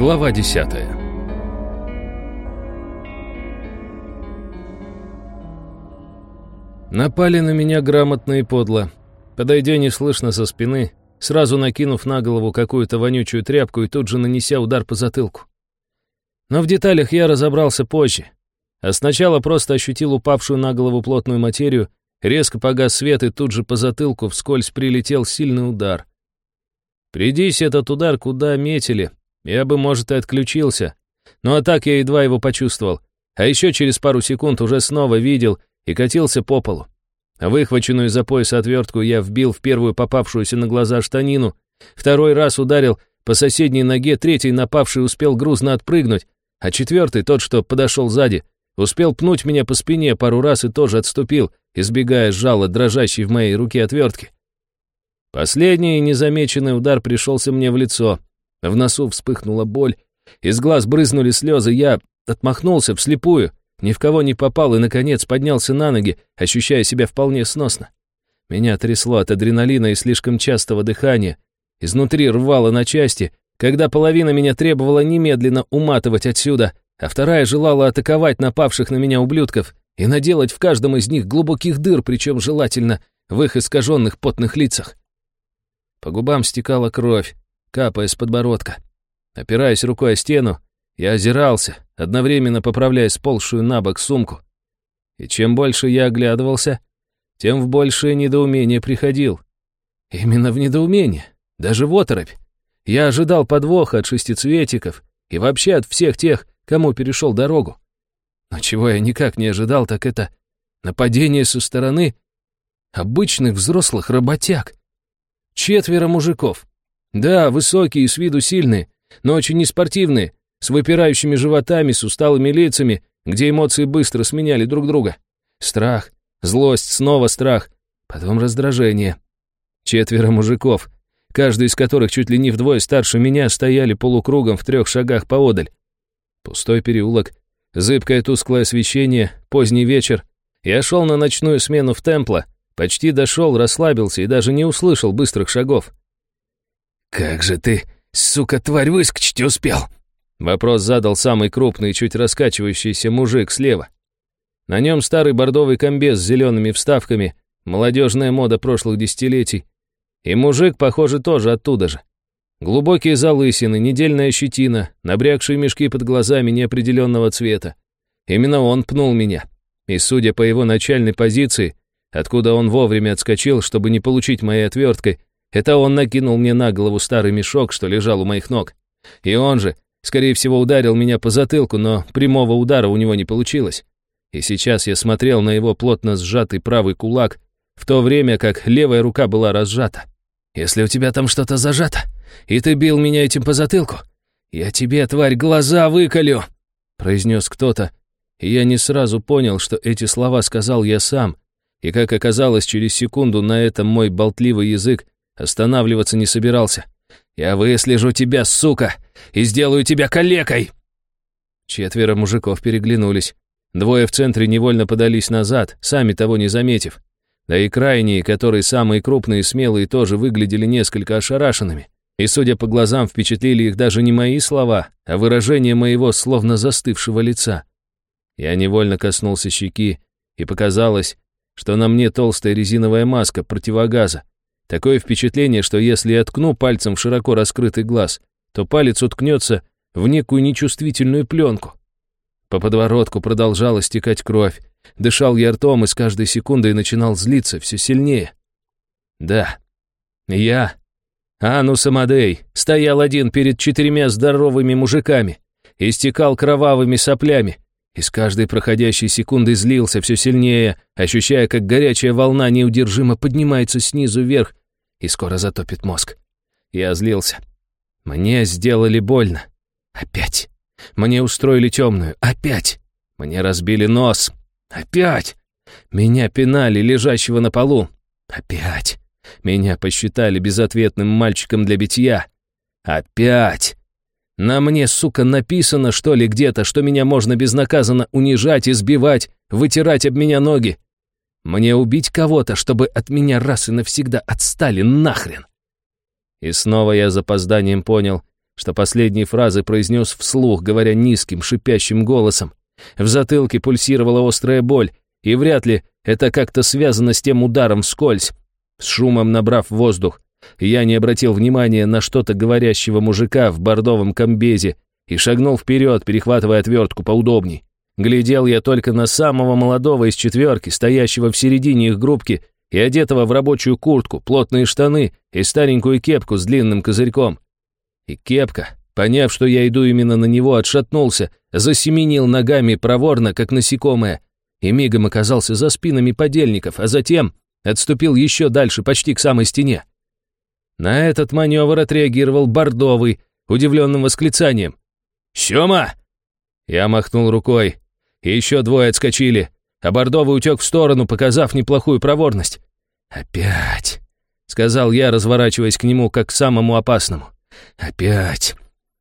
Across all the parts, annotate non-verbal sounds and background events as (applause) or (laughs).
Глава 10 Напали на меня грамотно и подло. Подойдя неслышно со спины, сразу накинув на голову какую-то вонючую тряпку и тут же нанеся удар по затылку. Но в деталях я разобрался позже. А сначала просто ощутил упавшую на голову плотную материю, резко погас свет и тут же по затылку вскользь прилетел сильный удар. Придись этот удар куда метили, я бы, может, и отключился. Ну а так я едва его почувствовал. А еще через пару секунд уже снова видел и катился по полу. Выхваченную за пояс отвертку я вбил в первую попавшуюся на глаза штанину, второй раз ударил по соседней ноге, третий напавший успел грузно отпрыгнуть, а четвертый, тот, что подошел сзади, успел пнуть меня по спине пару раз и тоже отступил, избегая жала, дрожащей в моей руке отвертки. Последний незамеченный удар пришелся мне в лицо. В носу вспыхнула боль, из глаз брызнули слезы, я отмахнулся вслепую, ни в кого не попал и, наконец, поднялся на ноги, ощущая себя вполне сносно. Меня трясло от адреналина и слишком частого дыхания. Изнутри рвало на части, когда половина меня требовала немедленно уматывать отсюда, а вторая желала атаковать напавших на меня ублюдков и наделать в каждом из них глубоких дыр, причем желательно в их искаженных потных лицах. По губам стекала кровь, капая с подбородка. Опираясь рукой о стену, я озирался, одновременно поправляя сползшую на бок сумку. И чем больше я оглядывался, тем в большее недоумение приходил. Именно в недоумение, даже в оторопь. Я ожидал подвоха от шестицветиков и вообще от всех тех, кому перешел дорогу. Но чего я никак не ожидал, так это нападение со стороны обычных взрослых работяг. Четверо мужиков. Да, высокие и с виду сильные, но очень неспортивные, с выпирающими животами, с усталыми лицами, где эмоции быстро сменяли друг друга. Страх, злость, снова страх, потом раздражение. Четверо мужиков, каждый из которых чуть ли не вдвое старше меня, стояли полукругом в трех шагах поодаль. Пустой переулок, зыбкое тусклое освещение, поздний вечер. Я шел на ночную смену в Темпла, Почти дошел, расслабился и даже не услышал быстрых шагов. «Как же ты, сука, тварь, выскочить успел?» Вопрос задал самый крупный, чуть раскачивающийся мужик слева. На нем старый бордовый комбез с зелеными вставками, молодежная мода прошлых десятилетий. И мужик, похоже, тоже оттуда же. Глубокие залысины, недельная щетина, набрякшие мешки под глазами неопределенного цвета. Именно он пнул меня. И, судя по его начальной позиции, Откуда он вовремя отскочил, чтобы не получить моей отверткой, это он накинул мне на голову старый мешок, что лежал у моих ног. И он же, скорее всего, ударил меня по затылку, но прямого удара у него не получилось. И сейчас я смотрел на его плотно сжатый правый кулак, в то время как левая рука была разжата. «Если у тебя там что-то зажато, и ты бил меня этим по затылку, я тебе, тварь, глаза выколю!» произнес кто-то, и я не сразу понял, что эти слова сказал я сам, и, как оказалось, через секунду на этом мой болтливый язык останавливаться не собирался. «Я выслежу тебя, сука, и сделаю тебя калекой!» Четверо мужиков переглянулись. Двое в центре невольно подались назад, сами того не заметив. Да и крайние, которые самые крупные и смелые, тоже выглядели несколько ошарашенными. И, судя по глазам, впечатлили их даже не мои слова, а выражение моего словно застывшего лица. Я невольно коснулся щеки, и показалось, что на мне толстая резиновая маска противогаза. Такое впечатление, что если я ткну пальцем в широко раскрытый глаз, то палец уткнется в некую нечувствительную пленку. По подворотку продолжала стекать кровь. Дышал я ртом и с каждой секундой начинал злиться все сильнее. Да, я, Анус Амадей, стоял один перед четырьмя здоровыми мужиками, истекал кровавыми соплями, и с каждой проходящей секундой злился все сильнее, ощущая, как горячая волна неудержимо поднимается снизу вверх и скоро затопит мозг. Я злился. Мне сделали больно. Опять. Мне устроили темную. Опять. Мне разбили нос. Опять. Меня пинали, лежащего на полу. Опять. Меня посчитали безответным мальчиком для битья. Опять. На мне, сука, написано, что ли, где-то, что меня можно безнаказанно унижать, избивать, вытирать об меня ноги. Мне убить кого-то, чтобы от меня раз и навсегда отстали нахрен. И снова я запозданием понял, что последние фразы произнес вслух, говоря низким, шипящим голосом. В затылке пульсировала острая боль, и вряд ли это как-то связано с тем ударом вскользь. С шумом набрав воздух, я не обратил внимания на что-то говорящего мужика в бордовом комбезе и шагнул вперед, перехватывая отвертку поудобней. Глядел я только на самого молодого из четверки, стоящего в середине их группки и одетого в рабочую куртку, плотные штаны и старенькую кепку с длинным козырьком. И кепка, поняв, что я иду именно на него, отшатнулся, засеменил ногами проворно, как насекомое, и мигом оказался за спинами подельников, а затем отступил еще дальше, почти к самой стене. На этот маневр отреагировал Бордовый, удивленным восклицанием. «Сема!» Я махнул рукой, и еще двое отскочили, а Бордовый утек в сторону, показав неплохую проворность. «Опять!» — сказал я, разворачиваясь к нему, как к самому опасному. «Опять!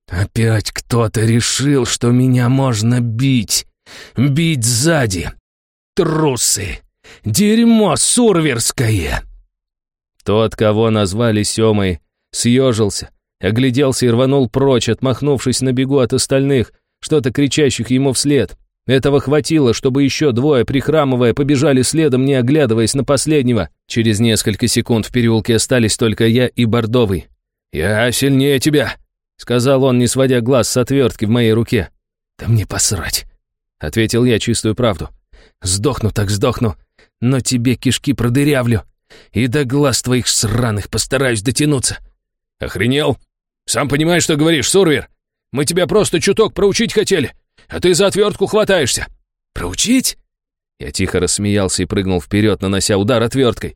Опять кто-то решил, что меня можно бить! Бить сзади! Трусы! Дерьмо сурверское!» Тот, кого назвали Семой, съежился, огляделся и рванул прочь, отмахнувшись на бегу от остальных, что-то кричащих ему вслед. Этого хватило, чтобы еще двое, прихрамывая, побежали следом, не оглядываясь на последнего. Через несколько секунд в переулке остались только я и Бордовый. «Я сильнее тебя», — сказал он, не сводя глаз с отвертки в моей руке. «Да мне посрать», — ответил я чистую правду. «Сдохну так сдохну, но тебе кишки продырявлю, и до глаз твоих сраных постараюсь дотянуться». «Охренел? Сам понимаешь, что говоришь, Сурвер? Мы тебя просто чуток проучить хотели, а ты за отвертку хватаешься». «Проучить?» Я тихо рассмеялся и прыгнул вперед, нанося удар отверткой.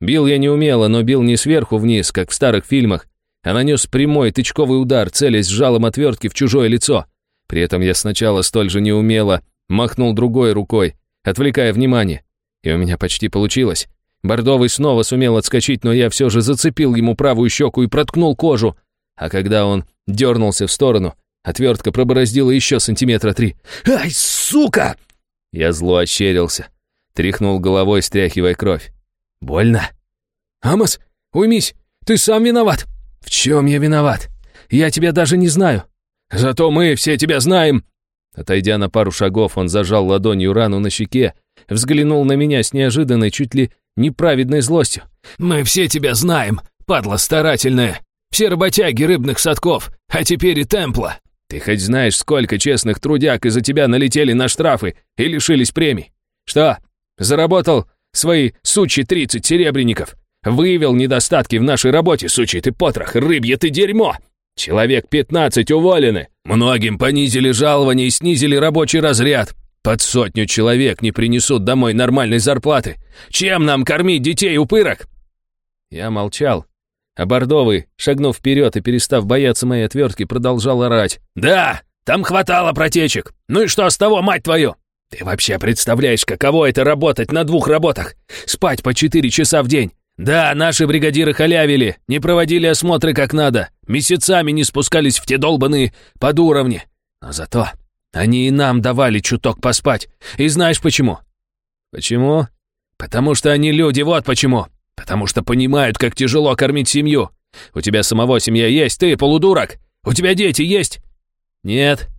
Бил я неумело, но бил не сверху вниз, как в старых фильмах, а нанес прямой тычковый удар, целясь жалом отвертки в чужое лицо. При этом я сначала столь же неумело махнул другой рукой, отвлекая внимание. И у меня почти получилось. Бордовый снова сумел отскочить, но я все же зацепил ему правую щеку и проткнул кожу. А когда он дернулся в сторону, отвертка пробороздила еще сантиметра три. «Ай, сука!» Я зло ощерился, тряхнул головой, стряхивая кровь. «Больно?» «Амос, уймись, ты сам виноват!» «В чем я виноват? Я тебя даже не знаю!» «Зато мы все тебя знаем!» Отойдя на пару шагов, он зажал ладонью рану на щеке, взглянул на меня с неожиданной, чуть ли неправедной злостью. «Мы все тебя знаем, падла старательная! Все работяги рыбных садков, а теперь и темпла!» «Ты хоть знаешь, сколько честных трудяг из-за тебя налетели на штрафы и лишились премий? Что, заработал свои сучи тридцать серебряников? Выявил недостатки в нашей работе, сучий ты потрох, рыбье ты дерьмо!» Человек пятнадцать уволены. Многим понизили жалование и снизили рабочий разряд. Под сотню человек не принесут домой нормальной зарплаты. Чем нам кормить детей, упырок?» Я молчал. А Бордовый, шагнув вперед и перестав бояться моей отвертки, продолжал орать. «Да, там хватало протечек. Ну и что с того, мать твою? Ты вообще представляешь, каково это работать на двух работах? Спать по четыре часа в день. Да, наши бригадиры халявили, не проводили осмотры как надо, месяцами не спускались в те долбанные подуровни. Но зато они и нам давали чуток поспать. И знаешь почему? Почему? Потому что они люди, вот почему. Потому что понимают, как тяжело кормить семью. У тебя самого семья есть, ты полудурок. У тебя дети есть? Нет.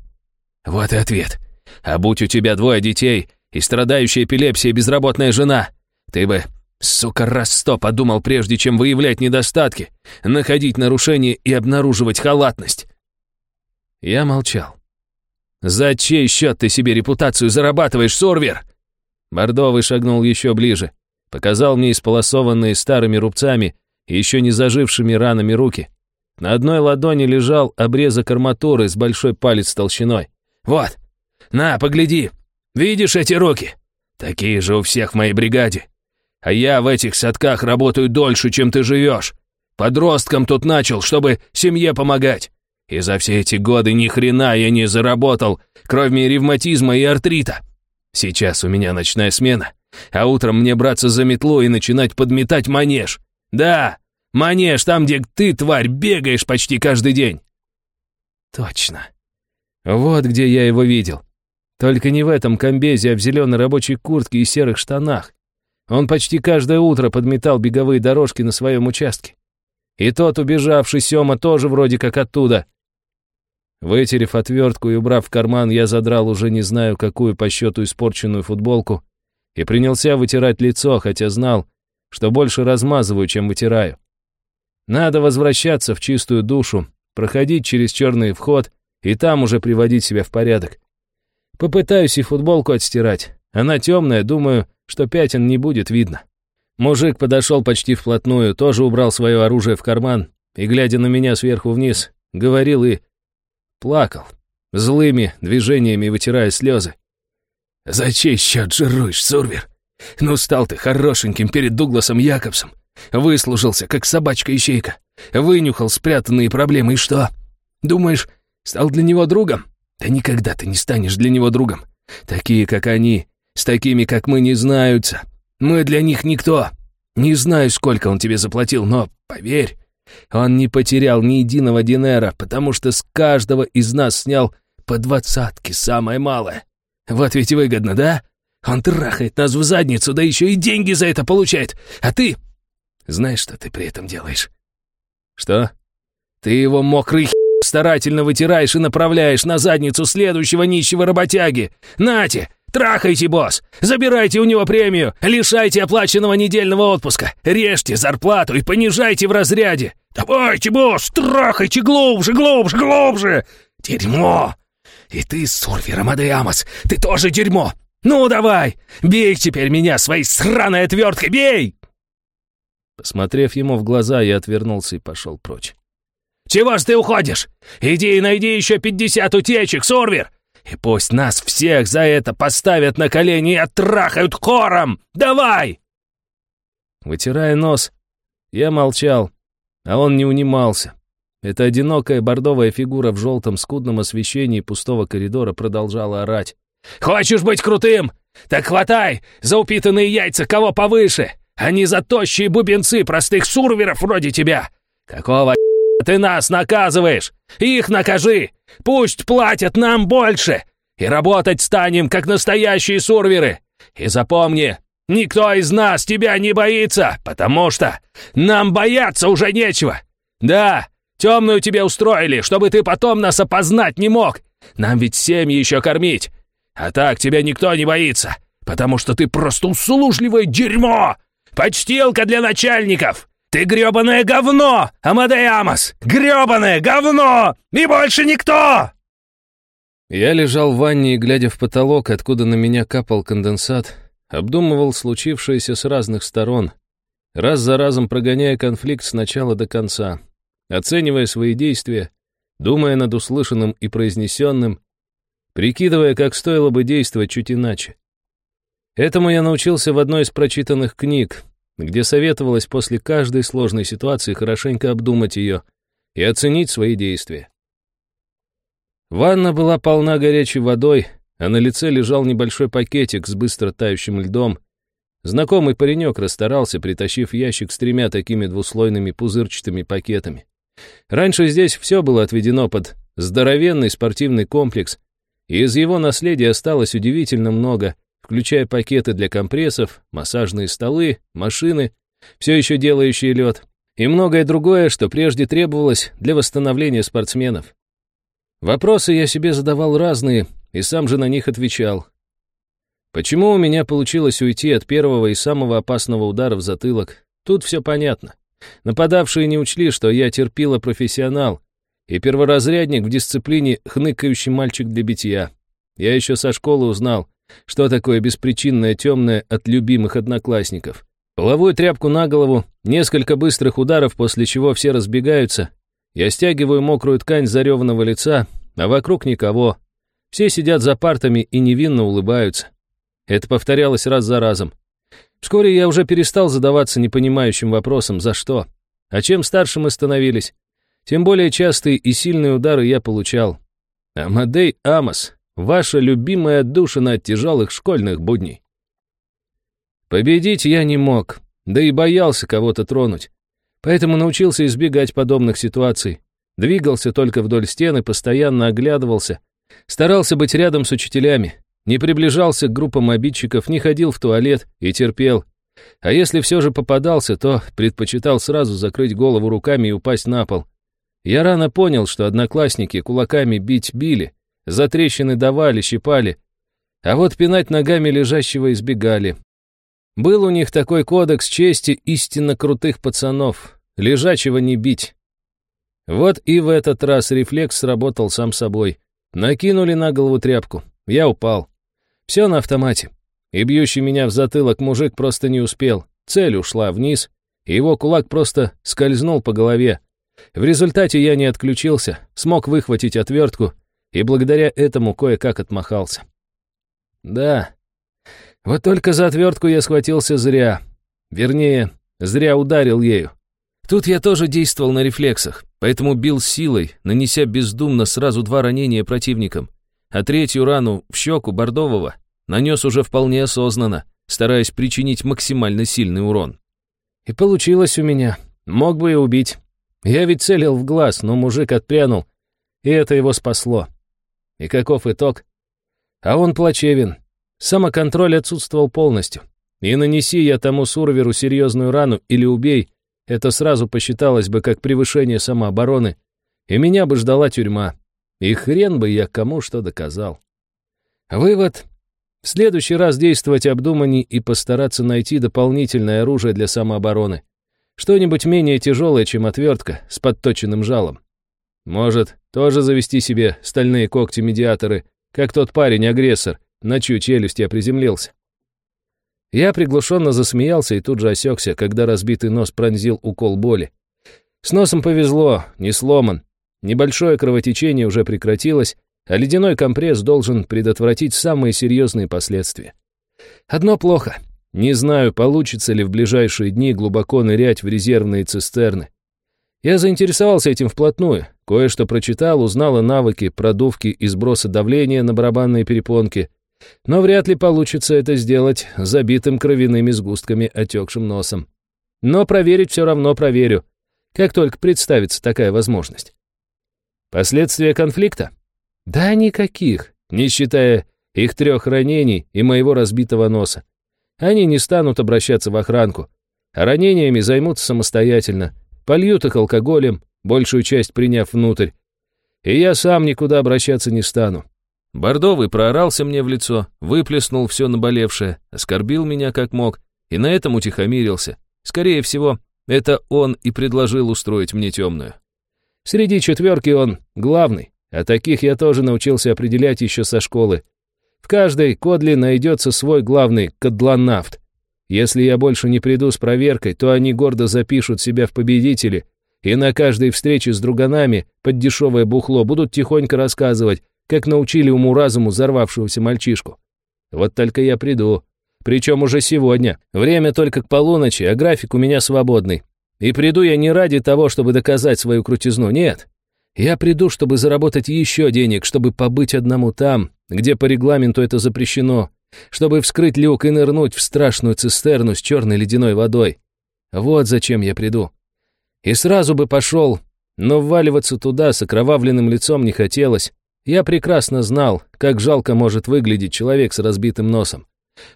Вот и ответ. А будь у тебя двое детей и страдающая эпилепсией безработная жена, ты бы, сука, раз сто подумал, прежде чем выявлять недостатки, находить нарушения и обнаруживать халатность. Я молчал. «За чей счет ты себе репутацию зарабатываешь, Сорвер?» Бордовый шагнул еще ближе, показал мне исполосованные старыми рубцами и еще не зажившими ранами руки. На одной ладони лежал обрезок арматуры с большой палец толщиной. «Вот, на, погляди, видишь эти руки? Такие же у всех в моей бригаде. А я в этих садках работаю дольше, чем ты живешь. Подростком тут начал, чтобы семье помогать. И за все эти годы ни хрена я не заработал, кроме ревматизма и артрита. Сейчас у меня ночная смена, а утром мне браться за метлу и начинать подметать манеж. Да, манеж там, где ты, тварь, бегаешь почти каждый день. Точно. Вот где я его видел. Только не в этом комбезе, а в зеленой рабочей куртке и серых штанах. Он почти каждое утро подметал беговые дорожки на своем участке. И тот убежавший Сёма тоже вроде как оттуда. Вытерев отвертку и убрав в карман, я задрал уже не знаю какую по счету испорченную футболку и принялся вытирать лицо, хотя знал, что больше размазываю, чем вытираю. Надо возвращаться в чистую душу, проходить через черный вход и там уже приводить себя в порядок. Попытаюсь и футболку отстирать. Она темная, думаю, что пятен не будет видно. Мужик подошел почти вплотную, тоже убрал свое оружие в карман и, глядя на меня сверху вниз, говорил и плакал, злыми движениями вытирая слезы. «За чей счет жируешь, Сурвер? Ну, стал ты хорошеньким перед Дугласом Якобсом. Выслужился, как собачка-ищейка. Вынюхал спрятанные проблемы, и что? Думаешь, стал для него другом? Да никогда ты не станешь для него другом. Такие, как они, с такими, как мы, не знаются. Мы для них никто. Не знаю, сколько он тебе заплатил, но, поверь, он не потерял ни единого динера, потому что с каждого из нас снял по двадцатке, самое малое. Вот ведь выгодно, да? Он трахает нас в задницу, да еще и деньги за это получает. А ты... Знаешь, что ты при этом делаешь? Что? Ты его мокрый старательно вытираешь и направляешь на задницу следующего нищего работяги. Нате, трахайте, босс! Забирайте у него премию, лишайте оплаченного недельного отпуска, режьте зарплату и понижайте в разряде. Давайте, босс, трахайте глубже, глубже, глубже! Дерьмо! И ты, Сурвер Амадеамос, ты тоже дерьмо! Ну давай, бей теперь меня своей сраной отверткой, бей! Посмотрев ему в глаза, я отвернулся и пошел прочь. «Чего ж ты уходишь? Иди и найди еще пятьдесят утечек, Сурвер! И пусть нас всех за это поставят на колени и оттрахают хором! Давай!» Вытирая нос, я молчал, а он не унимался. Эта одинокая бордовая фигура в желтом скудном освещении пустого коридора продолжала орать. «Хочешь быть крутым? Так хватай за упитанные яйца кого повыше, а не за тощие бубенцы простых сурверов вроде тебя! Какого (laughs) ты нас наказываешь? Их накажи! Пусть платят нам больше! И работать станем, как настоящие сурверы! И запомни, никто из нас тебя не боится, потому что нам бояться уже нечего! Да, темную тебе устроили, чтобы ты потом нас опознать не мог! Нам ведь семьи еще кормить! А так тебя никто не боится, потому что ты просто услужливое дерьмо! Почтилка для начальников! Ты грёбаное говно, Амадей Амос! Грёбаное говно! И больше никто!» Я лежал в ванне и, глядя в потолок, откуда на меня капал конденсат, обдумывал случившееся с разных сторон, раз за разом прогоняя конфликт с начала до конца, оценивая свои действия, думая над услышанным и произнесенным, прикидывая, как стоило бы действовать чуть иначе. Этому я научился в одной из прочитанных книг, где советовалось после каждой сложной ситуации хорошенько обдумать ее и оценить свои действия. Ванна была полна горячей водой, а на лице лежал небольшой пакетик с быстро тающим льдом. Знакомый паренек расстарался, притащив ящик с тремя такими двуслойными пузырчатыми пакетами. Раньше здесь все было отведено под здоровенный спортивный комплекс, и из его наследия осталось удивительно много, включая пакеты для компрессов, массажные столы, машины, все еще делающие лед, и многое другое, что прежде требовалось для восстановления спортсменов. Вопросы я себе задавал разные, и сам же на них отвечал. Почему у меня получилось уйти от первого и самого опасного удара в затылок? Тут все понятно. Нападавшие не учли, что я терпила профессионал, и перворазрядник в дисциплине хныкающий мальчик для битья. Я еще со школы узнал, что такое беспричинное темное от любимых одноклассников. Половую тряпку на голову, несколько быстрых ударов, после чего все разбегаются. Я стягиваю мокрую ткань зареванного лица, а вокруг никого. Все сидят за партами и невинно улыбаются. Это повторялось раз за разом. Вскоре я уже перестал задаваться непонимающим вопросом «за что?». А чем старше мы становились, тем более частые и сильные удары я получал. Амадей Амос, ваша любимая отдушина от тяжелых школьных будней. Победить я не мог, да и боялся кого-то тронуть. Поэтому научился избегать подобных ситуаций. Двигался только вдоль стены, постоянно оглядывался. Старался быть рядом с учителями. Не приближался к группам обидчиков, не ходил в туалет и терпел. А если все же попадался, то предпочитал сразу закрыть голову руками и упасть на пол. Я рано понял, что одноклассники кулаками бить били, за трещины давали, щипали, а вот пинать ногами лежащего избегали. Был у них такой кодекс чести истинно крутых пацанов, лежачего не бить. Вот и в этот раз рефлекс сработал сам собой. Накинули на голову тряпку. Я упал. Все на автомате. И бьющий меня в затылок мужик просто не успел. Цель ушла вниз, и его кулак просто скользнул по голове. В результате я не отключился, смог выхватить отвертку, и благодаря этому кое-как отмахался. Да, вот только за отвертку я схватился зря. Вернее, зря ударил ею. Тут я тоже действовал на рефлексах, поэтому бил силой, нанеся бездумно сразу два ранения противникам, а третью рану в щеку Бордового нанес уже вполне осознанно, стараясь причинить максимально сильный урон. И получилось у меня. Мог бы и убить. Я ведь целил в глаз, но мужик отпрянул, и это его спасло. И каков итог? А он плачевен. Самоконтроль отсутствовал полностью. И нанеси я тому Сурверу серьезную рану или убей, это сразу посчиталось бы как превышение самообороны, и меня бы ждала тюрьма. И хрен бы я кому что доказал. Вывод. В следующий раз действовать обдуманней и постараться найти дополнительное оружие для самообороны. Что-нибудь менее тяжелое, чем отвертка с подточенным жалом. Может, тоже завести себе стальные когти-медиаторы, как тот парень-агрессор, на чью челюсть я приземлился. Я приглушенно засмеялся и тут же осекся, когда разбитый нос пронзил укол боли. С носом повезло, не сломан. Небольшое кровотечение уже прекратилось, а ледяной компресс должен предотвратить самые серьезные последствия. Одно плохо. Не знаю, получится ли в ближайшие дни глубоко нырять в резервные цистерны. Я заинтересовался этим вплотную, кое-что прочитал, узнал о навыке продувки и сброса давления на барабанные перепонки, но вряд ли получится это сделать забитым кровяными сгустками отекшим носом. Но проверить все равно проверю, как только представится такая возможность. Последствия конфликта? Да никаких, не считая их трех ранений и моего разбитого носа. Они не станут обращаться в охранку, а ранениями займутся самостоятельно, польют их алкоголем, большую часть приняв внутрь. И я сам никуда обращаться не стану. Бордовый проорался мне в лицо, выплеснул все наболевшее, оскорбил меня как мог, и на этом утихомирился. Скорее всего, это он и предложил устроить мне темную. Среди четверки он главный, а таких я тоже научился определять еще со школы. В каждой кодле найдется свой главный кадланавт. Если я больше не приду с проверкой, то они гордо запишут себя в победители, и на каждой встрече с друганами под дешевое бухло будут тихонько рассказывать, как научили уму-разуму взорвавшегося мальчишку. Вот только я приду. Причем уже сегодня. Время только к полуночи, а график у меня свободный. И приду я не ради того, чтобы доказать свою крутизну, нет. Я приду, чтобы заработать еще денег, чтобы побыть одному там, где по регламенту это запрещено, чтобы вскрыть люк и нырнуть в страшную цистерну с черной ледяной водой. Вот зачем я приду. И сразу бы пошел, но вваливаться туда с окровавленным лицом не хотелось. Я прекрасно знал, как жалко может выглядеть человек с разбитым носом.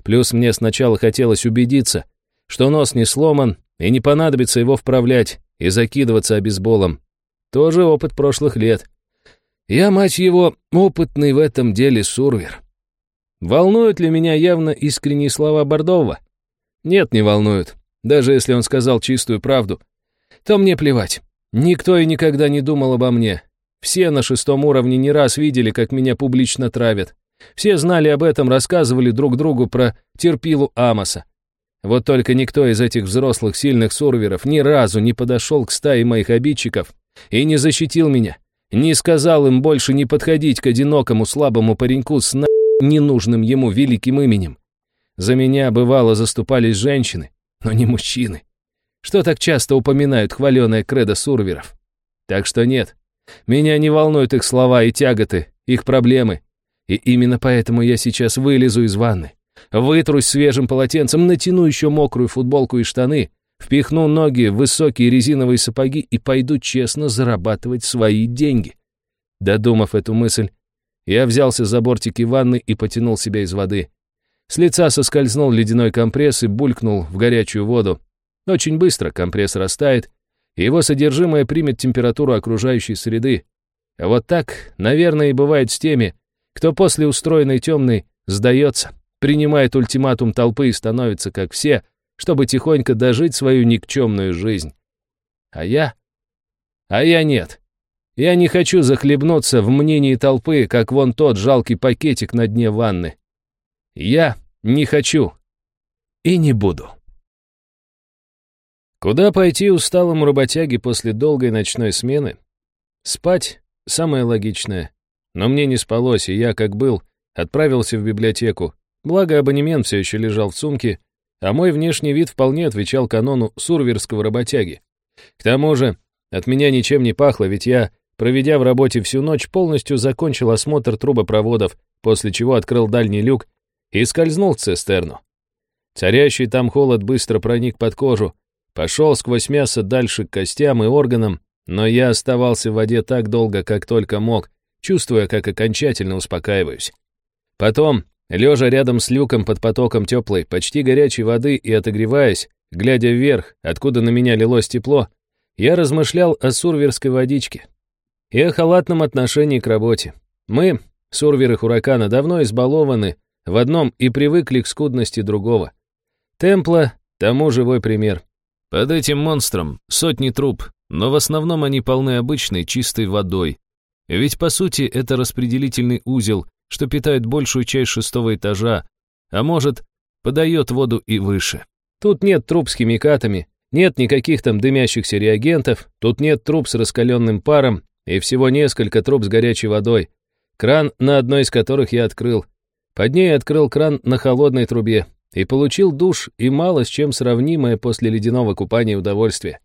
Плюс мне сначала хотелось убедиться, что нос не сломан и не понадобится его вправлять и закидываться обезболом. Тоже опыт прошлых лет. Я, мать его, опытный в этом деле сурвер. Волнуют ли меня явно искренние слова Бордова? Нет, не волнуют. Даже если он сказал чистую правду, то мне плевать. Никто и никогда не думал обо мне, все на шестом уровне не раз видели, как меня публично травят. Все знали об этом, рассказывали друг другу про терпилу Амоса. Вот только никто из этих взрослых сильных сурверов ни разу не подошел к стае моих обидчиков и не защитил меня, не сказал им больше не подходить к одинокому слабому пареньку с на... ненужным ему великим именем. За меня, бывало, заступались женщины, но не мужчины. Что так часто упоминают хваленое кредо сурверов? Так что нет, меня не волнуют их слова и тяготы, их проблемы. И именно поэтому я сейчас вылезу из ванны, вытрусь свежим полотенцем, натяну еще мокрую футболку и штаны, впихну ноги в высокие резиновые сапоги и пойду честно зарабатывать свои деньги. Додумав эту мысль, я взялся за бортики ванны и потянул себя из воды. С лица соскользнул ледяной компресс и булькнул в горячую воду. Очень быстро компресс растает, и его содержимое примет температуру окружающей среды. А вот так, наверное, и бывает с теми, кто после устроенной темной сдается, принимает ультиматум толпы и становится как все, чтобы тихонько дожить свою никчемную жизнь. А я? А я нет. Я не хочу захлебнуться в мнении толпы, как вон тот жалкий пакетик на дне ванны. Я не хочу и не буду. Куда пойти усталому работяге после долгой ночной смены? Спать — самое логичное. Но мне не спалось, и я, как был, отправился в библиотеку. Благо, абонемент все еще лежал в сумке, а мой внешний вид вполне отвечал канону сурверского работяги. К тому же, от меня ничем не пахло, ведь я, проведя в работе всю ночь, полностью закончил осмотр трубопроводов, после чего открыл дальний люк и скользнул в цистерну. Царящий там холод быстро проник под кожу, пошел сквозь мясо дальше к костям и органам, но я оставался в воде так долго, как только мог, чувствуя, как окончательно успокаиваюсь. Потом, лежа рядом с люком под потоком теплой, почти горячей воды и отогреваясь, глядя вверх, откуда на меня лилось тепло, я размышлял о сурверской водичке и о халатном отношении к работе. Мы, сурверы Хуракана, давно избалованы в одном и привыкли к скудности другого. Темпла — тому живой пример. Под этим монстром сотни труб, но в основном они полны обычной чистой водой. Ведь, по сути, это распределительный узел, что питает большую часть шестого этажа, а может, подает воду и выше. Тут нет труб с химикатами, нет никаких там дымящихся реагентов, тут нет труб с раскаленным паром и всего несколько труб с горячей водой, кран на одной из которых я открыл. Под ней открыл кран на холодной трубе и получил душ и мало с чем сравнимое после ледяного купания удовольствие.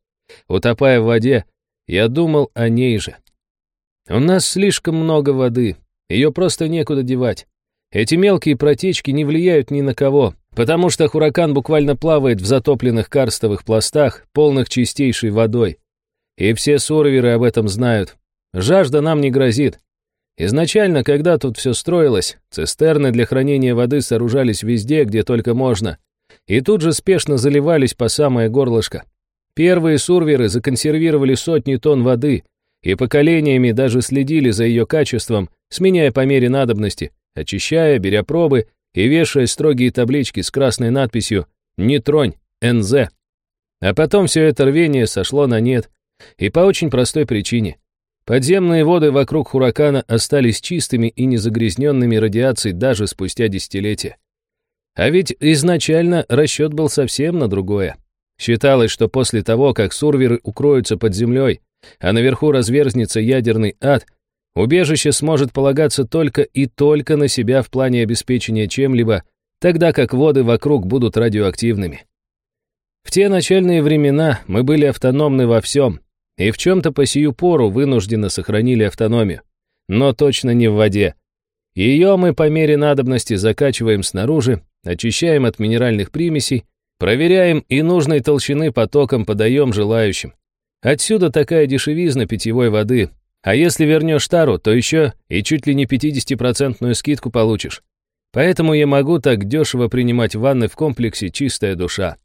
Утопая в воде, я думал о ней же. У нас слишком много воды, ее просто некуда девать. Эти мелкие протечки не влияют ни на кого, потому что Хуракан буквально плавает в затопленных карстовых пластах, полных чистейшей водой. И все сурверы об этом знают. Жажда нам не грозит. Изначально, когда тут все строилось, цистерны для хранения воды сооружались везде, где только можно, и тут же спешно заливались по самое горлышко. Первые сурверы законсервировали сотни тонн воды и поколениями даже следили за ее качеством, сменяя по мере надобности, очищая, беря пробы и вешая строгие таблички с красной надписью «Не тронь, НЗ». А потом все это рвение сошло на нет, и по очень простой причине. Подземные воды вокруг Хуракана остались чистыми и незагрязненными радиацией даже спустя десятилетия. А ведь изначально расчет был совсем на другое. Считалось, что после того, как сурверы укроются под землей, а наверху разверзнется ядерный ад, Убежище сможет полагаться только и только на себя в плане обеспечения чем-либо, тогда как воды вокруг будут радиоактивными. В те начальные времена мы были автономны во всем, и в чем-то по сию пору вынужденно сохранили автономию, но точно не в воде. Ее мы по мере надобности закачиваем снаружи, очищаем от минеральных примесей, проверяем и нужной толщины потоком подаем желающим. Отсюда такая дешевизна питьевой воды, а если вернешь тару, то еще и чуть ли не 50% скидку получишь. Поэтому я могу так дешево принимать ванны в комплексе «Чистая душа».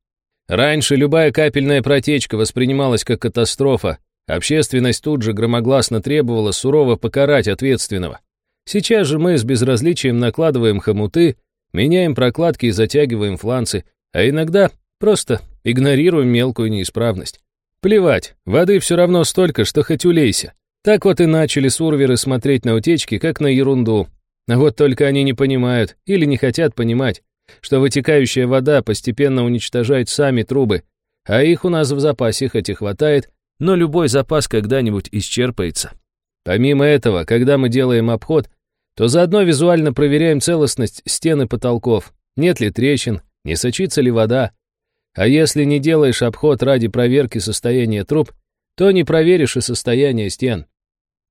Раньше любая капельная протечка воспринималась как катастрофа. Общественность тут же громогласно требовала сурово покарать ответственного. Сейчас же мы с безразличием накладываем хомуты, меняем прокладки и затягиваем фланцы, а иногда просто игнорируем мелкую неисправность. Плевать, воды все равно столько, что хоть улейся. Так вот и начали сурверы смотреть на утечки, как на ерунду. А вот только они не понимают или не хотят понимать, что вытекающая вода постепенно уничтожает сами трубы, а их у нас в запасе хоть и хватает, но любой запас когда-нибудь исчерпается. Помимо этого, когда мы делаем обход, то заодно визуально проверяем целостность стен и потолков, нет ли трещин, не сочится ли вода. А если не делаешь обход ради проверки состояния труб, то не проверишь и состояние стен.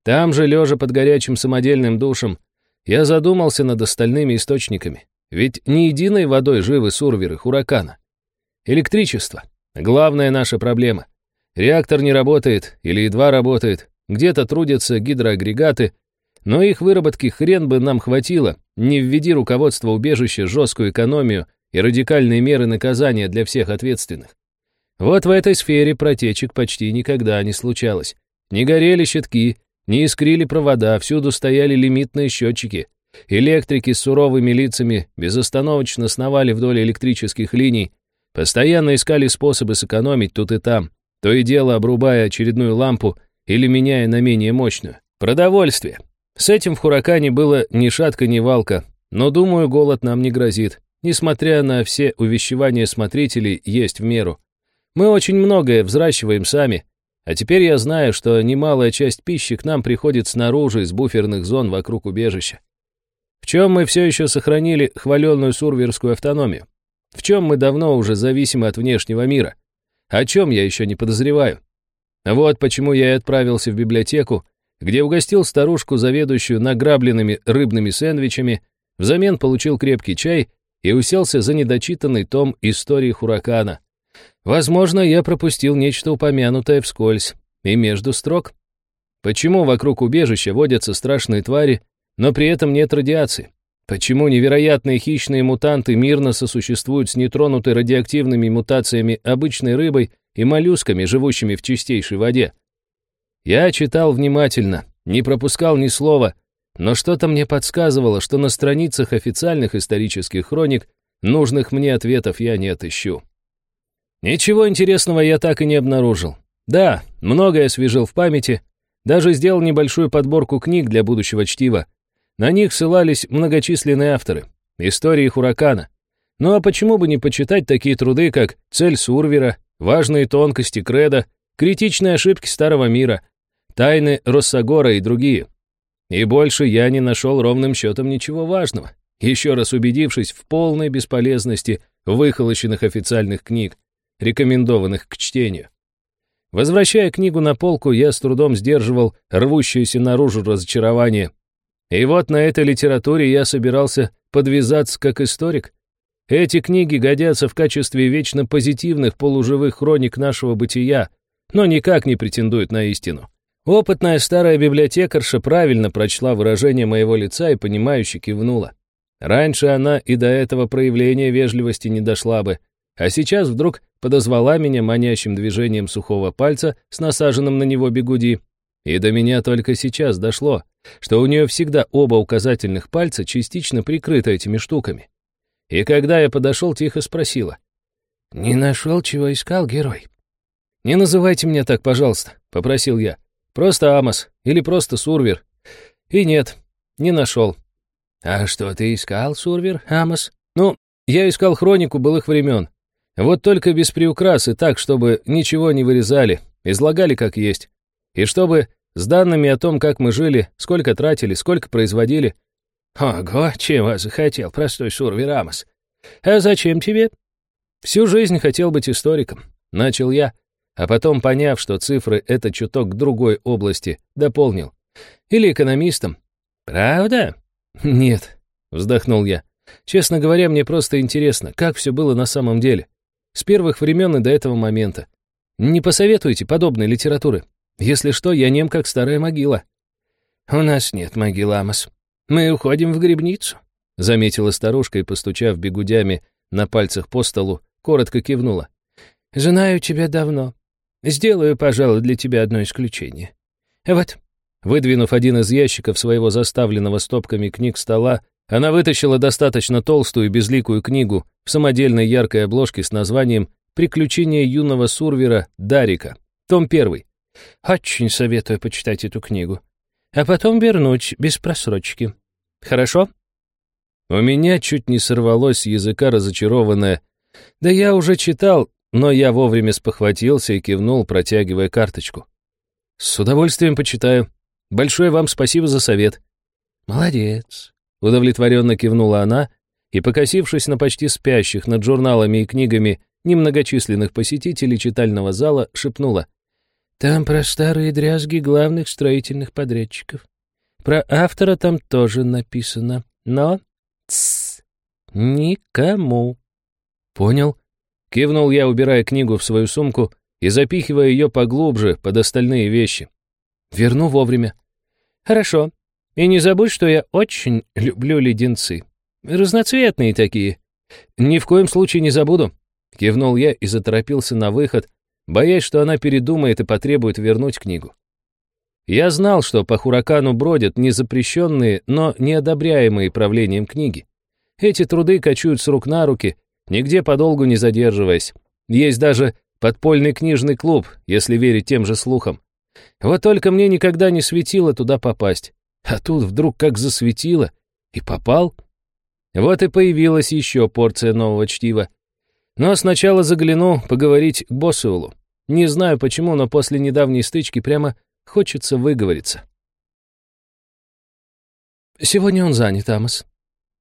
Там же, лежа под горячим самодельным душем, я задумался над остальными источниками. Ведь не единой водой живы сурверы Хуракана. Электричество — главная наша проблема. Реактор не работает или едва работает, где-то трудятся гидроагрегаты, но их выработки хрен бы нам хватило, не введи руководство убежища жесткую экономию и радикальные меры наказания для всех ответственных. Вот в этой сфере протечек почти никогда не случалось. Не горели щитки, не искрили провода, всюду стояли лимитные счетчики. Электрики с суровыми лицами безостановочно сновали вдоль электрических линий, постоянно искали способы сэкономить тут и там, то и дело обрубая очередную лампу или меняя на менее мощную. Продовольствие. С этим в Хуракане было ни шатка, ни валка, но, думаю, голод нам не грозит. Несмотря на все увещевания смотрителей, есть в меру. Мы очень многое взращиваем сами, а теперь я знаю, что немалая часть пищи к нам приходит снаружи из буферных зон вокруг убежища. В чем мы все еще сохранили хваленную сурверскую автономию? В чем мы давно уже зависимы от внешнего мира? О чем я еще не подозреваю? Вот почему я и отправился в библиотеку, где угостил старушку, заведующую награбленными рыбными сэндвичами, взамен получил крепкий чай и уселся за недочитанный том истории Хуракана. Возможно, я пропустил нечто упомянутое вскользь и между строк. Почему вокруг убежища водятся страшные твари, но при этом нет радиации? Почему невероятные хищные мутанты мирно сосуществуют с нетронутой радиоактивными мутациями обычной рыбой и моллюсками, живущими в чистейшей воде? Я читал внимательно, не пропускал ни слова, но что-то мне подсказывало, что на страницах официальных исторических хроник нужных мне ответов я не отыщу. Ничего интересного я так и не обнаружил. Да, многое освежил в памяти, даже сделал небольшую подборку книг для будущего чтива. На них ссылались многочисленные авторы. Истории Хуракана. Ну а почему бы не почитать такие труды, как «Цель Сурвера», «Важные тонкости Креда», «Критичные ошибки Старого мира», «Тайны Россагора» и другие. И больше я не нашел ровным счетом ничего важного, еще раз убедившись в полной бесполезности выхолощенных официальных книг, рекомендованных к чтению. Возвращая книгу на полку, я с трудом сдерживал рвущееся наружу разочарование. И вот на этой литературе я собирался подвязаться как историк. Эти книги годятся в качестве вечно позитивных полуживых хроник нашего бытия, но никак не претендуют на истину. Опытная старая библиотекарша правильно прочла выражение моего лица и понимающе кивнула. Раньше она и до этого проявления вежливости не дошла бы, а сейчас вдруг подозвала меня манящим движением сухого пальца с насаженным на него бегуди. И до меня только сейчас дошло, что у нее всегда оба указательных пальца частично прикрыты этими штуками. И когда я подошел, тихо спросила. «Не нашел, чего искал, герой?» «Не называйте меня так, пожалуйста», — попросил я. «Просто Амос или просто Сурвер». И нет, не нашел. «А что ты искал, Сурвер, Амос?» «Ну, я искал хронику былых времен. Вот только без приукрас и так, чтобы ничего не вырезали, излагали как есть. И чтобы с данными о том, как мы жили, сколько тратили, сколько производили. Ого, чего захотел, простой Сурви Рамос. А зачем тебе? Всю жизнь хотел быть историком. Начал я, а потом, поняв, что цифры — это чуток к другой области, дополнил. Или экономистом. Правда? Нет, вздохнул я. Честно говоря, мне просто интересно, как все было на самом деле. С первых времен и до этого момента. Не посоветуете подобной литературы? Если что, я нем как старая могила». «У нас нет могилы, Амос. Мы уходим в грибницу», — заметила старушка и, постучав бегудями на пальцах по столу, коротко кивнула. «Знаю тебя давно. Сделаю, пожалуй, для тебя одно исключение. Вот». Выдвинув один из ящиков своего заставленного стопками книг стола, она вытащила достаточно толстую и безликую книгу в самодельной яркой обложке с названием «Приключения юного сурвера Дарика», том первый. Очень советую почитать эту книгу. А потом вернуть без просрочки. Хорошо? У меня чуть не сорвалось с языка разочарованное. Да я уже читал, но я вовремя спохватился и кивнул, протягивая карточку. С удовольствием почитаю. Большое вам спасибо за совет. Молодец. Удовлетворенно кивнула она и, покосившись на почти спящих над журналами и книгами немногочисленных посетителей читального зала, шепнула. «Там про старые дрязги главных строительных подрядчиков. Про автора там тоже написано, но... Тссс! Никому!» «Понял?» — кивнул я, убирая книгу в свою сумку и запихивая ее поглубже под остальные вещи. «Верну вовремя». «Хорошо», и не забудь, что я очень люблю леденцы. Разноцветные такие. Ни в коем случае не забуду. Кивнул я и заторопился на выход, боясь, что она передумает и потребует вернуть книгу. Я знал, что по Хуракану бродят незапрещенные, но неодобряемые правлением книги. Эти труды кочуют с рук на руки, нигде подолгу не задерживаясь. Есть даже подпольный книжный клуб, если верить тем же слухам. Вот только мне никогда не светило туда попасть. А тут вдруг как засветило. И попал. Вот и появилась еще порция нового чтива. Но сначала загляну поговорить к Босуэлу. Не знаю почему, но после недавней стычки прямо Хочется выговориться. «Сегодня он занят, Амос».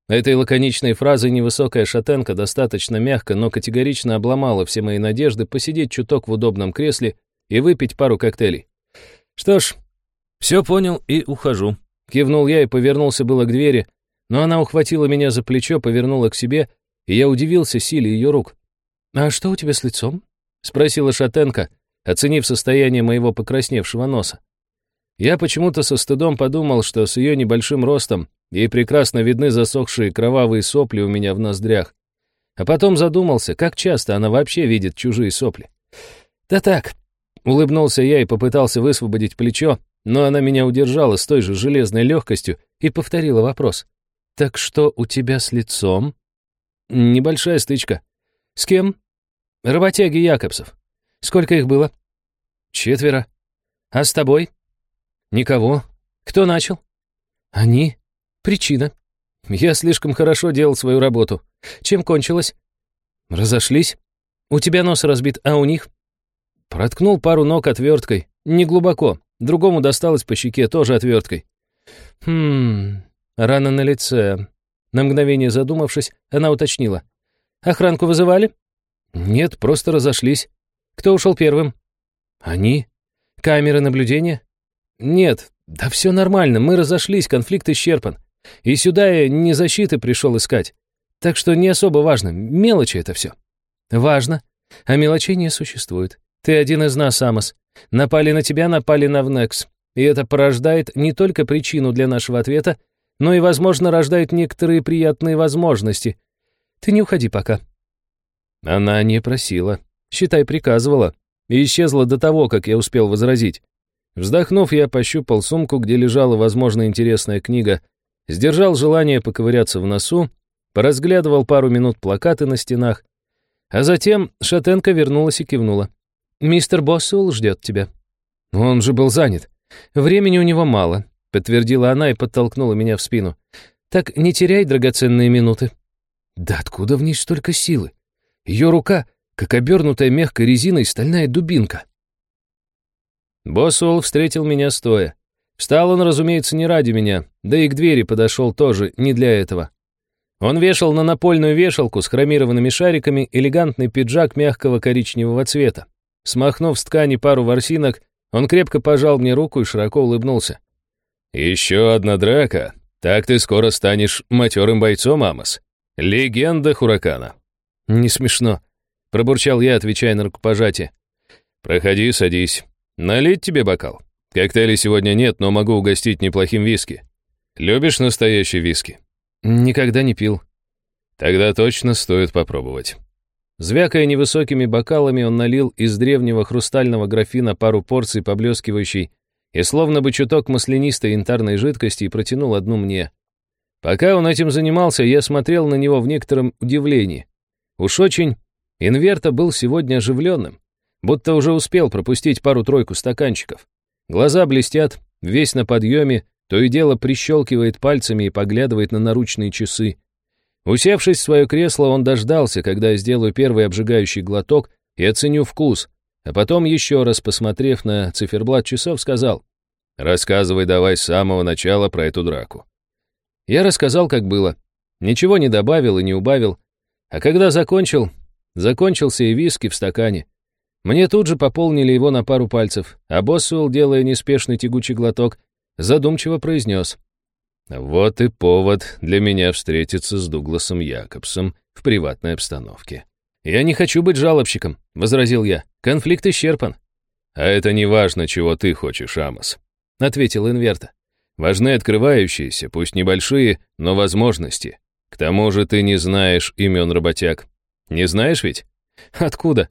Этой лаконичной фразой невысокая шатенка достаточно мягко, но категорично обломала все мои надежды посидеть чуток в удобном кресле и выпить пару коктейлей. «Что ж, все понял и ухожу». Кивнул я и повернулся было к двери, но она ухватила меня за плечо, повернула к себе, и я удивился силе ее рук. «А что у тебя с лицом?» — спросила шатенка, оценив состояние моего покрасневшего носа. Я почему-то со стыдом подумал, что с ее небольшим ростом ей прекрасно видны засохшие кровавые сопли у меня в ноздрях. А потом задумался, как часто она вообще видит чужие сопли. «Да так», — улыбнулся я и попытался высвободить плечо, но она меня удержала с той же железной легкостью и повторила вопрос. «Так что у тебя с лицом?» «Небольшая стычка». «С кем?» «Работяги Якобсов». Сколько их было? Четверо. А с тобой? Никого. Кто начал? Они. Причина. Я слишком хорошо делал свою работу. Чем кончилось? Разошлись. У тебя нос разбит, а у них? Проткнул пару ног отверткой. Не глубоко. Другому досталось по щеке тоже отверткой. Хм, рана на лице. На мгновение задумавшись, она уточнила. Охранку вызывали? Нет, просто разошлись. Кто ушел первым? Они? Камеры наблюдения? Нет, да все нормально, мы разошлись, конфликт исчерпан. И сюда я не защиты пришел искать. Так что не особо важно, мелочи это все. Важно, а мелочей не существует. Ты один из нас, Амос. Напали на тебя, напали на Внекс. И это порождает не только причину для нашего ответа, но и, возможно, рождает некоторые приятные возможности. Ты не уходи пока. Она не просила считай, приказывала, и исчезла до того, как я успел возразить. Вздохнув, я пощупал сумку, где лежала, возможно, интересная книга, сдержал желание поковыряться в носу, поразглядывал пару минут плакаты на стенах, а затем Шатенко вернулась и кивнула. «Мистер Боссуэлл ждет тебя». «Он же был занят. Времени у него мало», — подтвердила она и подтолкнула меня в спину. «Так не теряй драгоценные минуты». «Да откуда в ней столько силы? Ее рука как обернутая мягкой резиной стальная дубинка. Босуэлл встретил меня стоя. Встал он, разумеется, не ради меня, да и к двери подошел тоже не для этого. Он вешал на напольную вешалку с хромированными шариками элегантный пиджак мягкого коричневого цвета. Смахнув с ткани пару ворсинок, он крепко пожал мне руку и широко улыбнулся. «Еще одна драка. Так ты скоро станешь матерым бойцом, Амос. Легенда Хуракана». «Не смешно», Пробурчал я, отвечая на рукопожатие. «Проходи, садись. Налить тебе бокал? Коктейлей сегодня нет, но могу угостить неплохим виски. Любишь настоящий виски?» «Никогда не пил». «Тогда точно стоит попробовать». Звякая невысокими бокалами, он налил из древнего хрустального графина пару порций поблескивающей и словно бы чуток маслянистой янтарной жидкости и протянул одну мне. Пока он этим занимался, я смотрел на него в некотором удивлении. Уж очень Инверта был сегодня оживленным, будто уже успел пропустить пару-тройку стаканчиков. Глаза блестят, весь на подъеме, то и дело прищелкивает пальцами и поглядывает на наручные часы. Усевшись в свое кресло, он дождался, когда я сделаю первый обжигающий глоток и оценю вкус, а потом, еще раз посмотрев на циферблат часов, сказал, «Рассказывай давай с самого начала про эту драку». Я рассказал, как было. Ничего не добавил и не убавил. А когда закончил, Закончился и виски в стакане. Мне тут же пополнили его на пару пальцев, а Боссуэлл, делая неспешный тягучий глоток, задумчиво произнес. «Вот и повод для меня встретиться с Дугласом Якобсом в приватной обстановке». «Я не хочу быть жалобщиком», — возразил я. «Конфликт исчерпан». «А это не важно, чего ты хочешь, Амос», — ответил Инверта. «Важны открывающиеся, пусть небольшие, но возможности. К тому же ты не знаешь имен работяг. Не знаешь ведь? Откуда?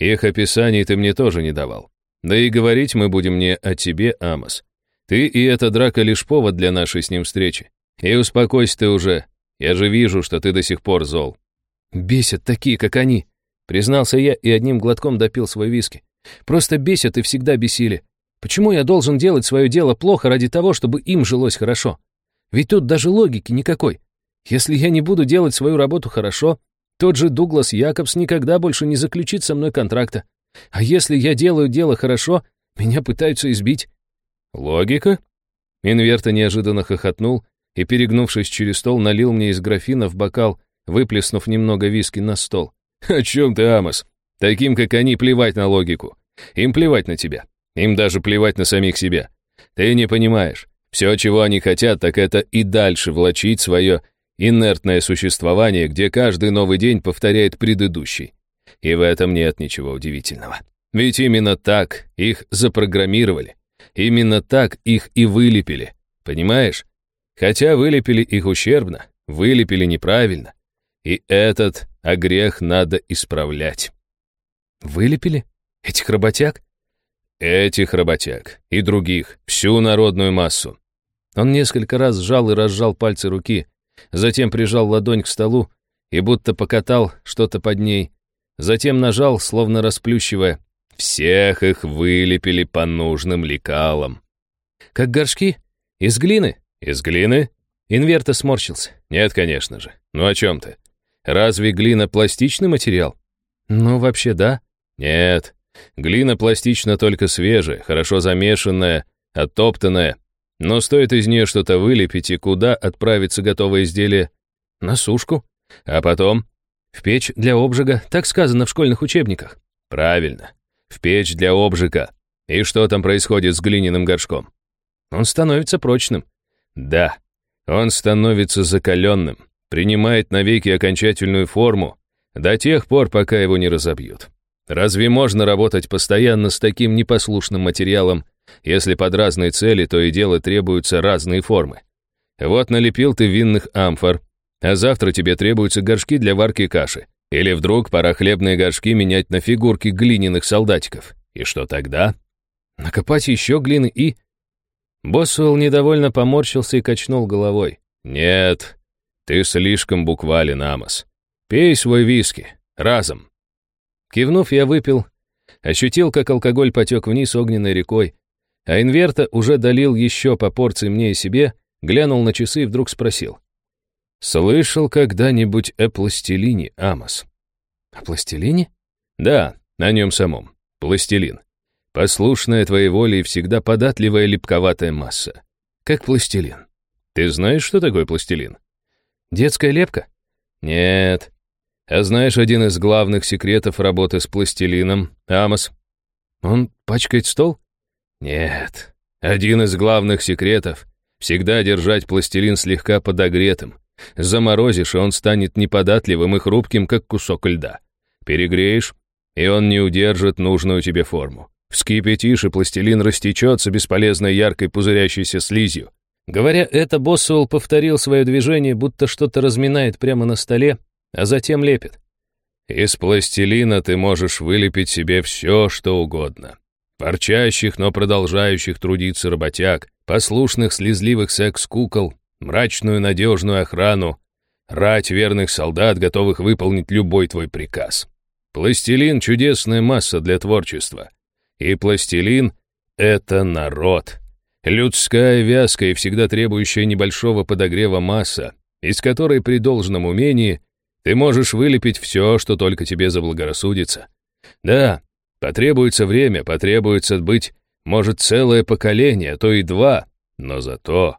Их описаний ты мне тоже не давал. Да и говорить мы будем не о тебе, Амос. Ты и эта драка лишь повод для нашей с ним встречи. И успокойся ты уже. Я же вижу, что ты до сих пор зол. Бесят такие, как они. Признался я и одним глотком допил свой виски. Просто бесят и всегда бесили. Почему я должен делать свое дело плохо ради того, чтобы им жилось хорошо? Ведь тут даже логики никакой. Если я не буду делать свою работу хорошо, тот же Дуглас Якобс никогда больше не заключит со мной контракта. А если я делаю дело хорошо, меня пытаются избить. Логика? Инверта неожиданно хохотнул и, перегнувшись через стол, налил мне из графина в бокал, выплеснув немного виски на стол. «О чем ты, Амос? Таким, как они, плевать на логику. Им плевать на тебя. Им даже плевать на самих себя. Ты не понимаешь. Все, чего они хотят, так это и дальше влачить свое инертное существование, где каждый новый день повторяет предыдущий. И в этом нет ничего удивительного. Ведь именно так их запрограммировали. Именно так их и вылепили. Понимаешь? Хотя вылепили их ущербно, вылепили неправильно. И этот огрех надо исправлять. Вылепили? Этих работяг? Этих работяг и других, всю народную массу. Он несколько раз сжал и разжал пальцы руки, затем прижал ладонь к столу и будто покатал что-то под ней, затем нажал, словно расплющивая. Всех их вылепили по нужным лекалам. Как горшки? Из глины? Из глины? Инверта сморщился. Нет, конечно же. Ну о чем ты? Разве глина пластичный материал? Ну, вообще да. Нет, Глина пластична только свежая, хорошо замешанная, оттоптанная. Но стоит из нее что-то вылепить, и куда отправится готовое изделие? На сушку. А потом? В печь для обжига, так сказано в школьных учебниках. Правильно. В печь для обжига. И что там происходит с глиняным горшком? Он становится прочным. Да. Он становится закаленным, принимает навеки окончательную форму, до тех пор, пока его не разобьют. Разве можно работать постоянно с таким непослушным материалом, если под разные цели то и дело требуются разные формы? Вот налепил ты винных амфор, а завтра тебе требуются горшки для варки каши. Или вдруг пора хлебные горшки менять на фигурки глиняных солдатиков. И что тогда? Накопать еще глины и... Босуэлл недовольно поморщился и качнул головой. «Нет, ты слишком буквален, Амос. Пей свой виски. Разом. Кивнув, я выпил, ощутил, как алкоголь потек вниз огненной рекой, а инверта уже долил еще по порции мне и себе, глянул на часы и вдруг спросил. «Слышал когда-нибудь о пластилине, Амос?» «О пластилине?» «Да, о нем самом. Пластилин. Послушная твоей воле и всегда податливая липковатая масса. Как пластилин. Ты знаешь, что такое пластилин?» «Детская лепка?» «Нет. А знаешь один из главных секретов работы с пластилином, Амос? Он пачкает стол? Нет. Один из главных секретов — всегда держать пластилин слегка подогретым. Заморозишь, и он станет неподатливым и хрупким, как кусок льда. Перегреешь, и он не удержит нужную тебе форму. Вскипятишь, и пластилин растечется бесполезной яркой пузырящейся слизью. Говоря это, Боссуэлл повторил свое движение, будто что-то разминает прямо на столе, а затем лепит. Из пластилина ты можешь вылепить себе все, что угодно. Порчащих, но продолжающих трудиться работяг, послушных слезливых секс-кукол, мрачную надежную охрану, рать верных солдат, готовых выполнить любой твой приказ. Пластилин — чудесная масса для творчества. И пластилин — это народ. Людская, вязкая и всегда требующая небольшого подогрева масса, из которой при должном умении ты можешь вылепить все, что только тебе заблагорассудится. Да, потребуется время, потребуется быть, может, целое поколение, а то и два, но зато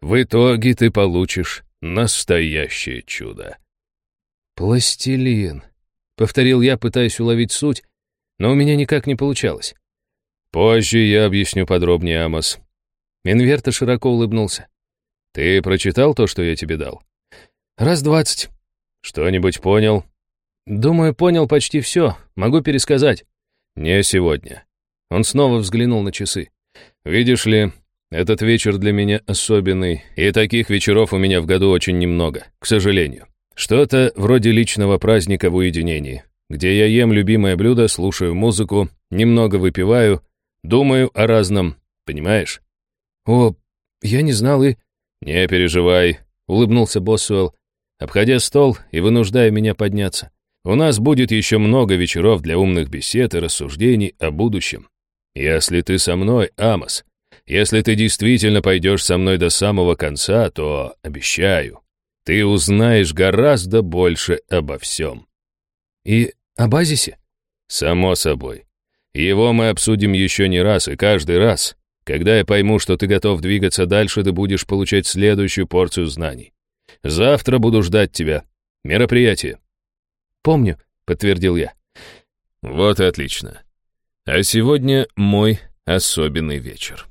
в итоге ты получишь настоящее чудо. «Пластилин», — повторил я, пытаясь уловить суть, но у меня никак не получалось. «Позже я объясню подробнее, Амос». Инверта широко улыбнулся. «Ты прочитал то, что я тебе дал?» «Раз двадцать». «Что-нибудь понял?» «Думаю, понял почти все. Могу пересказать». «Не сегодня». Он снова взглянул на часы. «Видишь ли, этот вечер для меня особенный, и таких вечеров у меня в году очень немного, к сожалению. Что-то вроде личного праздника в уединении. где я ем любимое блюдо, слушаю музыку, немного выпиваю, думаю о разном, понимаешь? О, я не знал и... Не переживай, улыбнулся Босуэлл, обходя стол и вынуждая меня подняться. У нас будет еще много вечеров для умных бесед и рассуждений о будущем. Если ты со мной, Амос, если ты действительно пойдешь со мной до самого конца, то, обещаю, ты узнаешь гораздо больше обо всем. И о базисе? Само собой. Его мы обсудим еще не раз, и каждый раз, когда я пойму, что ты готов двигаться дальше, ты будешь получать следующую порцию знаний. Завтра буду ждать тебя. Мероприятие. Помню, подтвердил я. Вот и отлично. А сегодня мой особенный вечер.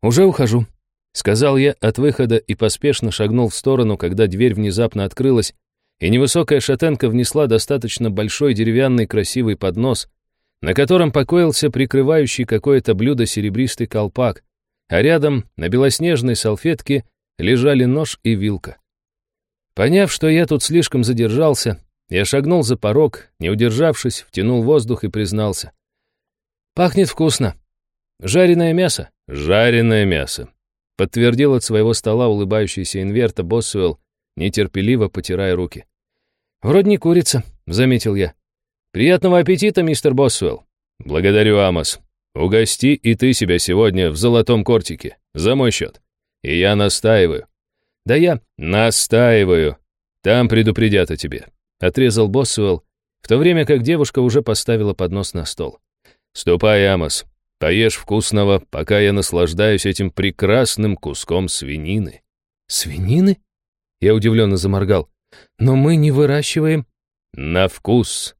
Уже ухожу, сказал я от выхода и поспешно шагнул в сторону, когда дверь внезапно открылась, и невысокая шатенка внесла достаточно большой деревянный красивый поднос, на котором покоился прикрывающий какое-то блюдо серебристый колпак, а рядом на белоснежной салфетке лежали нож и вилка. Поняв, что я тут слишком задержался, я шагнул за порог, не удержавшись, втянул воздух и признался. «Пахнет вкусно. Жареное мясо?» «Жареное мясо», — подтвердил от своего стола улыбающийся инверта Босуэлл, нетерпеливо потирая руки. «Вроде не курица», — заметил я. «Приятного аппетита, мистер Босуэлл». «Благодарю, Амос. Угости и ты себя сегодня в золотом кортике, за мой счет. И я настаиваю». «Да я...» «Настаиваю. Там предупредят о тебе», — отрезал Босуэлл, в то время как девушка уже поставила поднос на стол. «Ступай, Амос, поешь вкусного, пока я наслаждаюсь этим прекрасным куском свинины». «Свинины?» Я удивленно заморгал. «Но мы не выращиваем...» «На вкус!»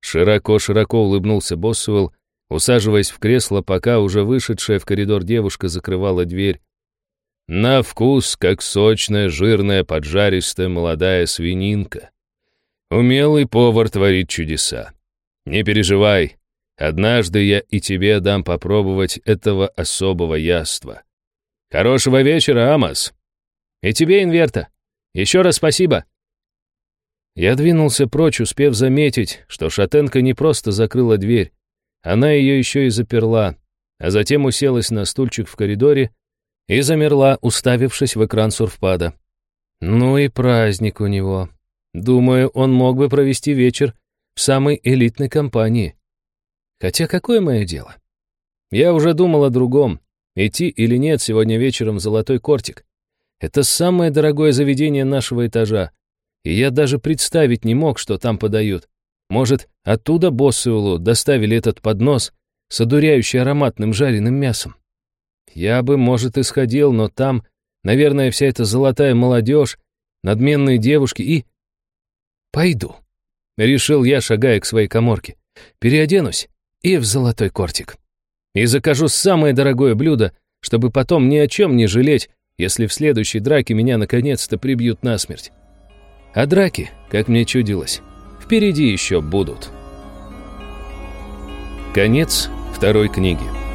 Широко-широко улыбнулся Боссуэлл, усаживаясь в кресло, пока уже вышедшая в коридор девушка закрывала дверь. «На вкус, как сочная, жирная, поджаристая молодая свининка. Умелый повар творит чудеса. Не переживай, однажды я и тебе дам попробовать этого особого яства. Хорошего вечера, Амос!» «И тебе, Инверта!» Еще раз спасибо!» Я двинулся прочь, успев заметить, что шатенка не просто закрыла дверь, она ее еще и заперла, а затем уселась на стульчик в коридоре и замерла, уставившись в экран сурфпада. Ну и праздник у него. Думаю, он мог бы провести вечер в самой элитной компании. Хотя какое мое дело? Я уже думал о другом, идти или нет сегодня вечером в золотой кортик. Это самое дорогое заведение нашего этажа. И я даже представить не мог, что там подают. Может, оттуда Боссуэлу доставили этот поднос с одуряющим ароматным жареным мясом. Я бы, может, и сходил, но там, наверное, вся эта золотая молодежь, надменные девушки и... Пойду. Решил я, шагая к своей коморке. Переоденусь и в золотой кортик. И закажу самое дорогое блюдо, чтобы потом ни о чем не жалеть, если в следующей драке меня наконец-то прибьют насмерть. А драки, как мне чудилось, впереди еще будут. Конец второй книги.